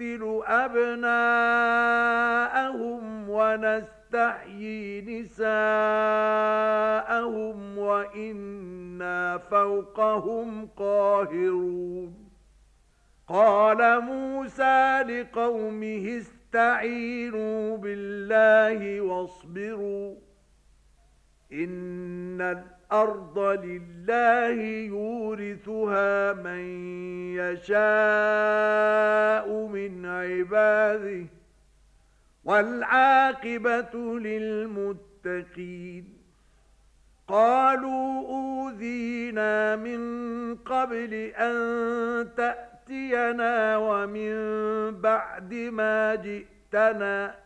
نقتل أبناءهم ونستطيع نستحيي نساءهم وإنا فوقهم قاهرون. قال موسى لقومه استعينوا بالله واصبروا. إن الأرض لله يورثها من يشاء من عباده والعاقبة للمتقين قالوا أوذينا من قبل أن تأتينا ومن بعد ما جئتنا